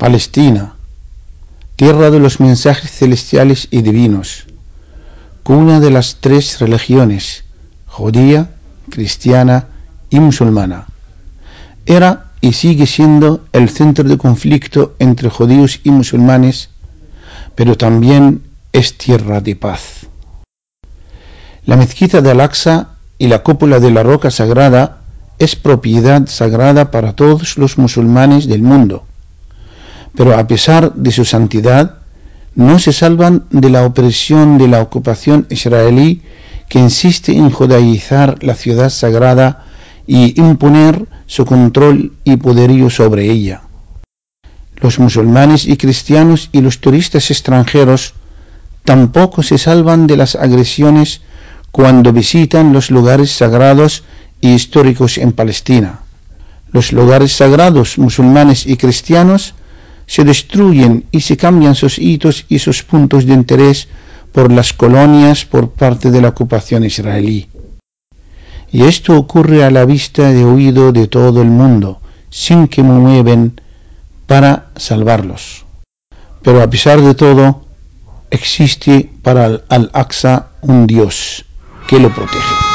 Palestina, tierra de los mensajes celestiales y divinos, cuna de las tres religiones, judía, cristiana y musulmana. Era y sigue siendo el centro de conflicto entre judíos y musulmanes, pero también es tierra de paz. La mezquita de Al-Aqsa y la cúpula de la roca sagrada es propiedad sagrada para todos los musulmanes del mundo, pero a pesar de su santidad, no se salvan de la opresión de la ocupación israelí que insiste en judaizar la ciudad sagrada y imponer su control y poderío sobre ella. Los musulmanes y cristianos y los turistas extranjeros tampoco se salvan de las agresiones cuando visitan los lugares sagrados y históricos en Palestina. Los lugares sagrados musulmanes y cristianos se destruyen y se cambian sus hitos y sus puntos de interés por las colonias por parte de la ocupación israelí. Y esto ocurre a la vista de oído de todo el mundo, sin que mueven para salvarlos. Pero a pesar de todo, existe para Al-Aqsa un Dios que lo protege.